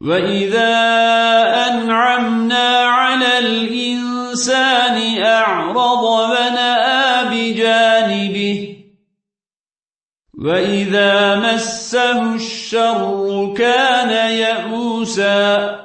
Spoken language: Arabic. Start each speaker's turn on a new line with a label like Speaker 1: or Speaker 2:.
Speaker 1: وإذا أنعمنا على الإنسان أعرض ونأى بجانبه وإذا مسه الشر كان يئوسا